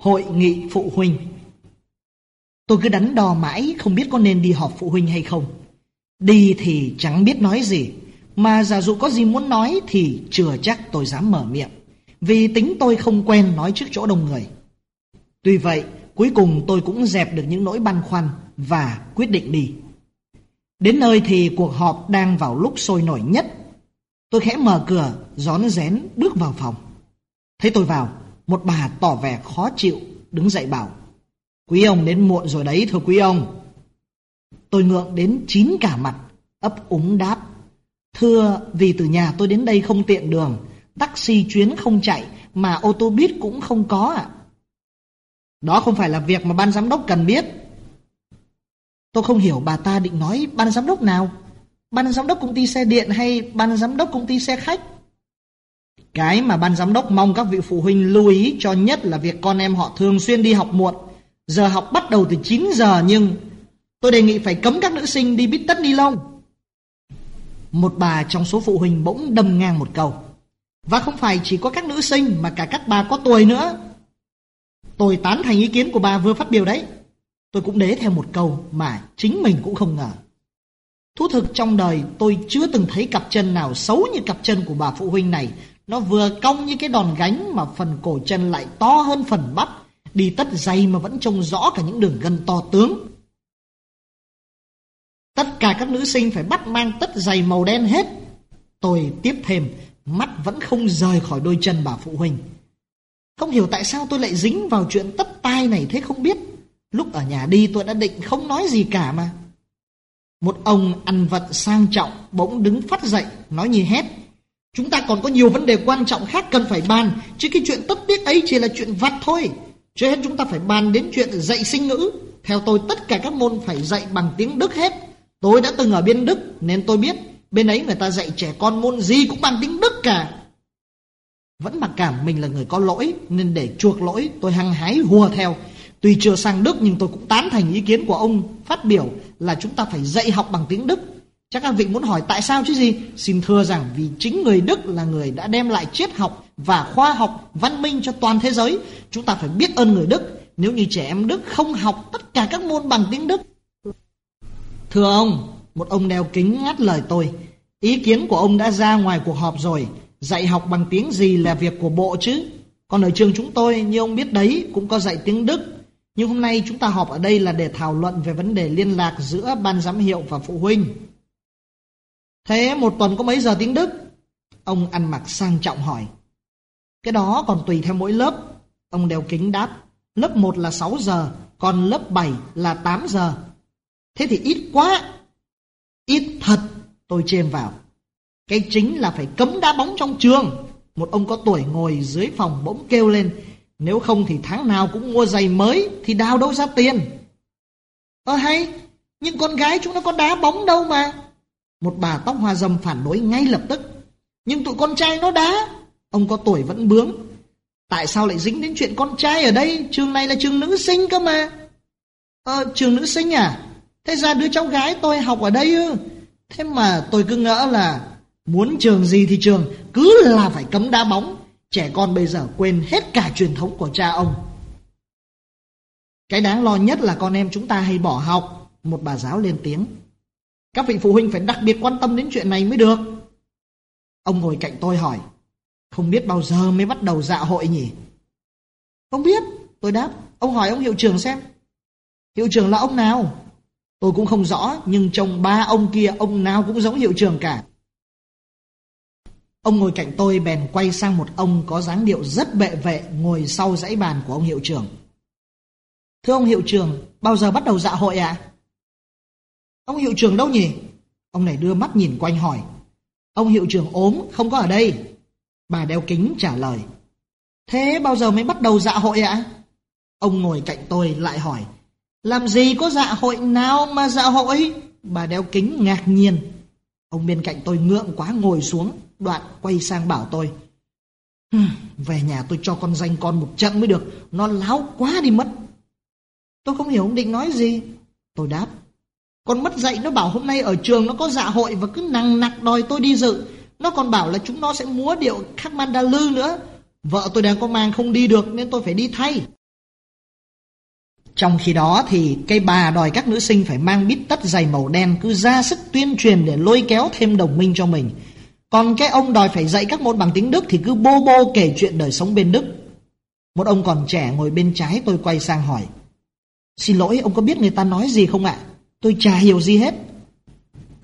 Hội nghị phụ huynh Tôi cứ đắn đo mãi không biết có nên đi họp phụ huynh hay không. Đi thì chẳng biết nói gì, mà giả dụ có gì muốn nói thì chưa chắc tôi dám mở miệng, vì tính tôi không quen nói trước chỗ đông người. Tuy vậy, cuối cùng tôi cũng dẹp được những nỗi băn khoăn và quyết định đi. Đến nơi thì cuộc họp đang vào lúc sôi nổi nhất. Tôi khẽ mở cửa, rón rén bước vào phòng. Thấy tôi vào, một bà tỏ vẻ khó chịu, đứng dậy bảo. Quý ông đến muộn rồi đấy thưa quý ông. Tôi ngượng đến chín cả mặt, ấp úng đáp. Thưa, vì từ nhà tôi đến đây không tiện đường, taxi chuyến không chạy, mà ô tô buýt cũng không có ạ. Đó không phải là việc mà ban giám đốc cần biết. Tôi không hiểu bà ta định nói ban giám đốc nào. Ban giám đốc công ty xe điện hay ban giám đốc công ty xe khách? Cái mà ban giám đốc mong các vị phụ huynh lưu ý cho nhất là việc con em họ thường xuyên đi học muộn. Giờ học bắt đầu từ 9 giờ nhưng tôi đề nghị phải cấm các nữ sinh đi bít tất ni lông. Một bà trong số phụ huynh bỗng đâm ngang một câu. Và không phải chỉ có các nữ sinh mà cả các bà có tuổi nữa. Tôi tán thành ý kiến của bà vừa phát biểu đấy. Tôi cũng đế theo một câu mà chính mình cũng không ngờ. Thú thực trong đời tôi chưa từng thấy cặp chân nào xấu như cặp chân của bà phụ huynh này nó vừa cong như cái đòn gánh mà phần cổ chân lại to hơn phần bắp. Đi tất dày mà vẫn trông rõ cả những đường gân to tướng. Tất cả các nữ sinh phải bắt mang tất giày màu đen hết. Tôi tiếp thêm, mắt vẫn không rời khỏi đôi chân bà phụ huynh. Không hiểu tại sao tôi lại dính vào chuyện tất tai này thế không biết. Lúc ở nhà đi tôi đã định không nói gì cả mà. Một ông ăn vận sang trọng bỗng đứng phát dậy, nói như hét. Chúng ta còn có nhiều vấn đề quan trọng khác cần phải bàn, chứ cái chuyện tất tiết ấy chỉ là chuyện vặt thôi. Trước hết chúng ta phải bàn đến chuyện dạy sinh ngữ. Theo tôi tất cả các môn phải dạy bằng tiếng Đức hết. Tôi đã từng ở bên Đức nên tôi biết bên ấy người ta dạy trẻ con môn gì cũng bằng tiếng Đức cả. Vẫn mặc cảm mình là người có lỗi nên để chuộc lỗi tôi hăng hái hùa theo. Tuy chưa sang Đức nhưng tôi cũng tán thành ý kiến của ông phát biểu là chúng ta phải dạy học bằng tiếng Đức Chắc các vị muốn hỏi tại sao chứ gì? Xin thưa rằng vì chính người Đức là người đã đem lại triết học và khoa học văn minh cho toàn thế giới. Chúng ta phải biết ơn người Đức. Nếu như trẻ em Đức không học tất cả các môn bằng tiếng Đức. Thưa ông, một ông đeo kính ngắt lời tôi. Ý kiến của ông đã ra ngoài cuộc họp rồi. Dạy học bằng tiếng gì là việc của bộ chứ. Còn ở trường chúng tôi, như ông biết đấy, cũng có dạy tiếng Đức. Nhưng hôm nay chúng ta họp ở đây là để thảo luận về vấn đề liên lạc giữa ban giám hiệu và phụ huynh. Thế một tuần có mấy giờ tiếng Đức? Ông ăn mặc sang trọng hỏi. Cái đó còn tùy theo mỗi lớp. Ông đeo kính đáp. Lớp 1 là 6 giờ, còn lớp 7 là 8 giờ. Thế thì ít quá. Ít thật, tôi chêm vào. Cái chính là phải cấm đá bóng trong trường. Một ông có tuổi ngồi dưới phòng bỗng kêu lên. Nếu không thì tháng nào cũng mua giày mới thì đào đâu ra tiền. Ơ hay, nhưng con gái chúng nó có đá bóng đâu mà. Một bà tóc hoa dâm phản đối ngay lập tức. Nhưng tụi con trai nó đá. Ông có tuổi vẫn bướng. Tại sao lại dính đến chuyện con trai ở đây? Trường này là trường nữ sinh cơ mà. Ờ, trường nữ sinh à? Thế ra đứa cháu gái tôi học ở đây ư? Thế mà tôi cứ ngỡ là muốn trường gì thì trường, cứ là phải cấm đá bóng. Trẻ con bây giờ quên hết cả truyền thống của cha ông. Cái đáng lo nhất là con em chúng ta hay bỏ học. Một bà giáo lên tiếng. Các vị phụ huynh phải đặc biệt quan tâm đến chuyện này mới được. Ông ngồi cạnh tôi hỏi, không biết bao giờ mới bắt đầu dạ hội nhỉ? Không biết, tôi đáp, ông hỏi ông hiệu trưởng xem. Hiệu trưởng là ông nào? Tôi cũng không rõ, nhưng trông ba ông kia ông nào cũng giống hiệu trưởng cả. Ông ngồi cạnh tôi bèn quay sang một ông có dáng điệu rất bệ vệ ngồi sau dãy bàn của ông hiệu trưởng. Thưa ông hiệu trưởng, bao giờ bắt đầu dạ hội ạ? À? Ông hiệu trưởng đâu nhỉ? Ông này đưa mắt nhìn quanh hỏi. Ông hiệu trưởng ốm, không có ở đây. Bà đeo kính trả lời. Thế bao giờ mới bắt đầu dạ hội ạ? Ông ngồi cạnh tôi lại hỏi, làm gì có dạ hội nào mà dạ hội? Bà đeo kính ngạc nhiên. Ông bên cạnh tôi ngượng quá ngồi xuống, đoạn quay sang bảo tôi. Về nhà tôi cho con danh con một trận mới được, nó láo quá đi mất. Tôi không hiểu ông định nói gì. Tôi đáp, con mất dạy nó bảo hôm nay ở trường nó có dạ hội và cứ nằng nặc đòi tôi đi dự. Nó còn bảo là chúng nó sẽ múa điệu khắc mandalư nữa. Vợ tôi đang có mang không đi được nên tôi phải đi thay. Trong khi đó thì cây bà đòi các nữ sinh phải mang bít tất dày màu đen cứ ra sức tuyên truyền để lôi kéo thêm đồng minh cho mình. Còn cái ông đòi phải dạy các môn bằng tiếng Đức thì cứ bô bô kể chuyện đời sống bên Đức. Một ông còn trẻ ngồi bên trái tôi quay sang hỏi. Xin lỗi, ông có biết người ta nói gì không ạ? Tôi chả hiểu gì hết.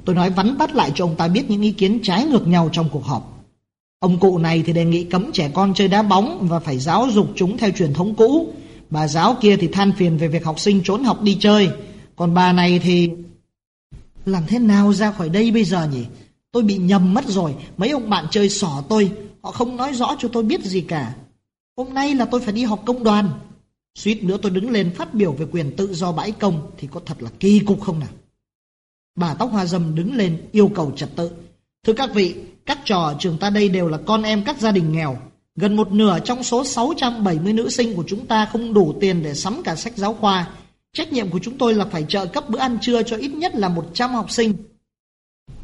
Tôi nói vắn tắt lại cho ông ta biết những ý kiến trái ngược nhau trong cuộc họp. Ông cụ này thì đề nghị cấm trẻ con chơi đá bóng và phải giáo dục chúng theo truyền thống cũ. Bà giáo kia thì than phiền về việc học sinh trốn học đi chơi. Còn bà này thì... Làm thế nào ra khỏi đây bây giờ nhỉ? Tôi bị nhầm mất rồi. Mấy ông bạn chơi xỏ tôi. Họ không nói rõ cho tôi biết gì cả. Hôm nay là tôi phải đi học công đoàn. Suýt nữa tôi đứng lên phát biểu về quyền tự do bãi công thì có thật là kỳ cục không nào? Bà tóc hoa dâm đứng lên yêu cầu trật tự. Thưa các vị, các trò ở trường ta đây đều là con em các gia đình nghèo. Gần một nửa trong số 670 nữ sinh của chúng ta không đủ tiền để sắm cả sách giáo khoa. Trách nhiệm của chúng tôi là phải trợ cấp bữa ăn trưa cho ít nhất là 100 học sinh.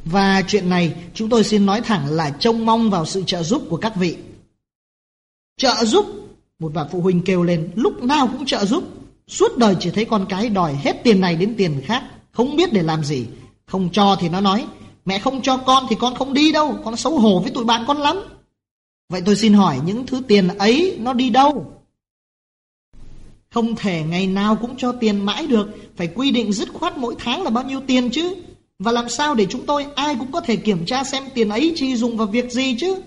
Và chuyện này chúng tôi xin nói thẳng là trông mong vào sự trợ giúp của các vị. Trợ giúp? Một bà phụ huynh kêu lên, lúc nào cũng trợ giúp. Suốt đời chỉ thấy con cái đòi hết tiền này đến tiền khác. Không biết để làm gì. Không cho thì nó nói, Mẹ không cho con thì con không đi đâu, Con xấu hổ với tụi bạn con lắm Vậy tôi xin hỏi, những thứ tiền ấy nó đi đâu? Không thể ngày nào cũng cho tiền mãi được, Phải quy định dứt khoát mỗi tháng là bao nhiêu tiền chứ Và làm sao để chúng tôi ai cũng có thể kiểm tra xem tiền ấy chi dùng vào việc gì chứ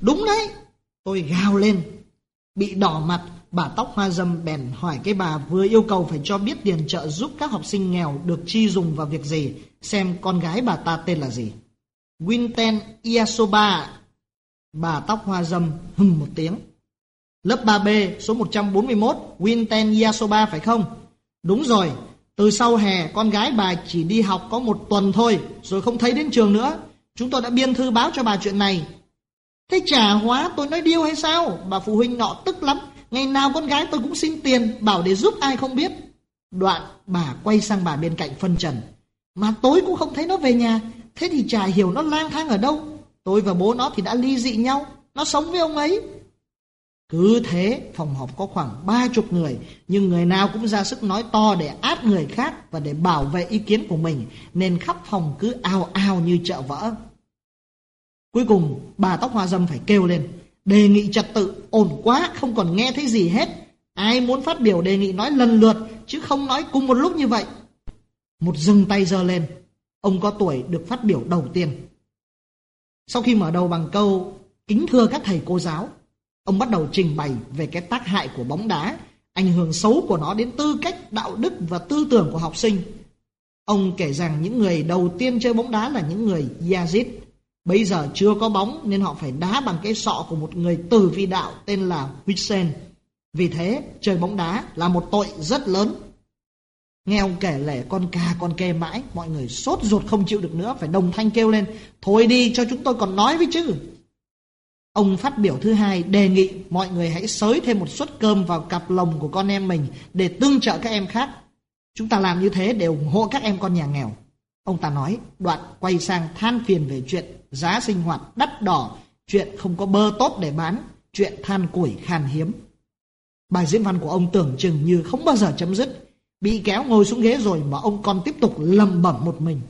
Đúng đấy, Tôi gào lên Bị đỏ mặt Bà tóc hoa dâm bèn hỏi cái bà vừa yêu cầu phải cho biết tiền trợ giúp các học sinh nghèo được chi dùng vào việc gì, xem con gái bà ta tên là gì. Winten Iasoba. Bà tóc hoa dâm hừng một tiếng. Lớp 3B số 141, Winten Iasoba phải không? Đúng rồi, từ sau hè con gái bà chỉ đi học có một tuần thôi, rồi không thấy đến trường nữa. Chúng tôi đã biên thư báo cho bà chuyện này. Thế trả hóa tôi nói điêu hay sao? Bà phụ huynh nọ tức lắm, Ngày nào con gái tôi cũng xin tiền Bảo để giúp ai không biết. Đoạn bà quay sang bà bên cạnh phân trần. Mà tối cũng không thấy nó về nhà. Thế thì chả hiểu nó lang thang ở đâu. Tôi và bố nó thì đã ly dị nhau. Nó sống với ông ấy. Cứ thế phòng họp có khoảng ba chục người. Nhưng người nào cũng ra sức nói to để áp người khác Và để bảo vệ ý kiến của mình. Nên khắp phòng cứ ao ao như chợ vỡ. Cuối cùng bà tóc hoa dâm phải kêu lên Đề nghị trật tự ổn quá không còn nghe thấy gì hết. Ai muốn phát biểu đề nghị nói lần lượt chứ không nói cùng một lúc như vậy. Một dừng tay giơ lên. Ông có tuổi được phát biểu đầu tiên. Sau khi mở đầu bằng câu kính thưa các thầy cô giáo, ông bắt đầu trình bày về cái tác hại của bóng đá, ảnh hưởng xấu của nó đến tư cách, đạo đức và tư tưởng của học sinh. Ông kể rằng những người đầu tiên chơi bóng đá là những người Yazid, Bây giờ chưa có bóng nên họ phải đá bằng cái sọ của một người tử vi đạo tên là Hussein. Vì thế, chơi bóng đá là một tội rất lớn. Nghe ông kể lể con cà con kê mãi, mọi người sốt ruột không chịu được nữa, phải đồng thanh kêu lên, thôi đi cho chúng tôi còn nói với chứ. Ông phát biểu thứ hai đề nghị mọi người hãy xới thêm một suất cơm vào cặp lồng của con em mình để tương trợ các em khác. Chúng ta làm như thế để ủng hộ các em con nhà nghèo. Ông ta nói, đoạn quay sang than phiền về chuyện giá sinh hoạt đắt đỏ, chuyện không có bơ tốt để bán, chuyện than củi khan hiếm. Bài diễn văn của ông tưởng chừng như không bao giờ chấm dứt, bị kéo ngồi xuống ghế rồi mà ông còn tiếp tục lầm bẩm một mình.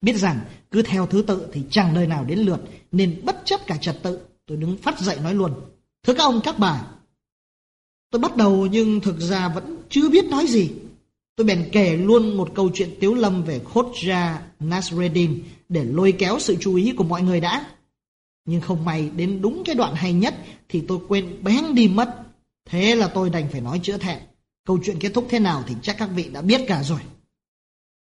Biết rằng cứ theo thứ tự thì chẳng nơi nào đến lượt, nên bất chấp cả trật tự, tôi đứng phát dậy nói luôn. Thưa các ông các bà, tôi bắt đầu nhưng thực ra vẫn chưa biết nói gì. Tôi bèn kể luôn một câu chuyện tiếu lâm về Khotja Nasreddin để lôi kéo sự chú ý của mọi người đã. Nhưng không may đến đúng cái đoạn hay nhất thì tôi quên bén đi mất. Thế là tôi đành phải nói chữa thẹn. Câu chuyện kết thúc thế nào thì chắc các vị đã biết cả rồi.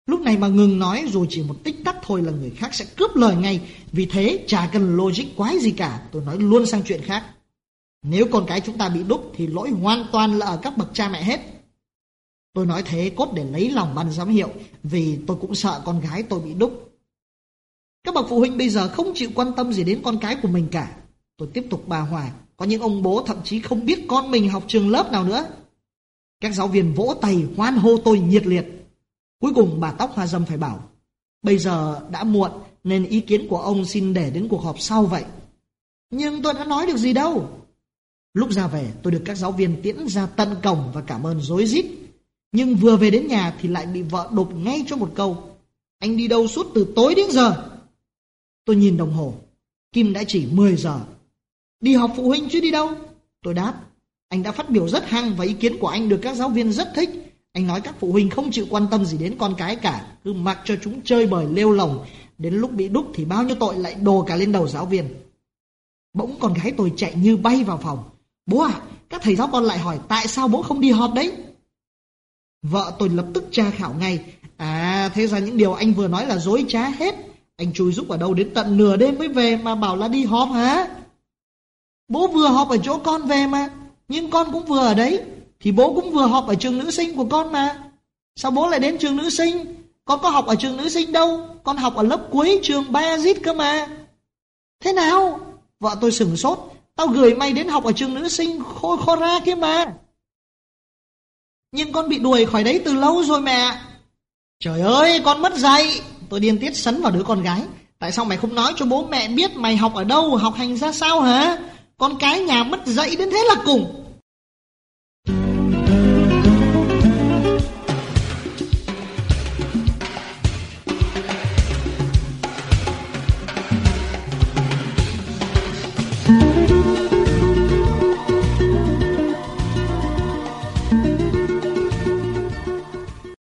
Lúc này mà ngừng nói rồi chỉ một tích tắc thôi là người khác sẽ cướp lời ngay. Vì thế chả cần logic quái gì cả. Tôi nói luôn sang chuyện khác. Nếu con cái chúng ta bị đúc thì lỗi hoàn toàn là ở các bậc cha mẹ hết. Tôi nói thế cốt để lấy lòng ban giám hiệu vì tôi cũng sợ con gái tôi bị đúc. Các bậc phụ huynh bây giờ không chịu quan tâm gì đến con cái của mình cả. Tôi tiếp tục bà Hòa, có những ông bố thậm chí không biết con mình học trường lớp nào nữa. Các giáo viên vỗ tay hoan hô tôi nhiệt liệt. Cuối cùng bà tóc hoa dâm phải bảo, bây giờ đã muộn nên ý kiến của ông xin để đến cuộc họp sau vậy. Nhưng tôi đã nói được gì đâu. Lúc ra về tôi được các giáo viên tiễn ra tận cổng và cảm ơn dối rít nhưng vừa về đến nhà thì lại bị vợ đục ngay cho một câu. Anh đi đâu suốt từ tối đến giờ? Tôi nhìn đồng hồ. Kim đã chỉ 10 giờ. Đi học phụ huynh chứ đi đâu? Tôi đáp. Anh đã phát biểu rất hăng và ý kiến của anh được các giáo viên rất thích. Anh nói các phụ huynh không chịu quan tâm gì đến con cái cả. Cứ mặc cho chúng chơi bời lêu lồng. Đến lúc bị đúc thì bao nhiêu tội lại đồ cả lên đầu giáo viên. Bỗng con gái tôi chạy như bay vào phòng. Bố à, các thầy giáo con lại hỏi tại sao bố không đi họp đấy? Vợ tôi lập tức tra khảo ngay. À, thế ra những điều anh vừa nói là dối trá hết. Anh chui giúp ở đâu đến tận nửa đêm mới về mà bảo là đi họp hả? Bố vừa họp ở chỗ con về mà, nhưng con cũng vừa ở đấy. Thì bố cũng vừa họp ở trường nữ sinh của con mà. Sao bố lại đến trường nữ sinh? Con có học ở trường nữ sinh đâu, con học ở lớp cuối trường Bayazit cơ mà. Thế nào? Vợ tôi sửng sốt, tao gửi mày đến học ở trường nữ sinh khô khô ra kia mà. Nhưng con bị đuổi khỏi đấy từ lâu rồi mẹ. Trời ơi, con mất dạy. Tôi điên tiết sấn vào đứa con gái. Tại sao mày không nói cho bố mẹ biết mày học ở đâu, học hành ra sao hả? Con cái nhà mất dạy đến thế là cùng.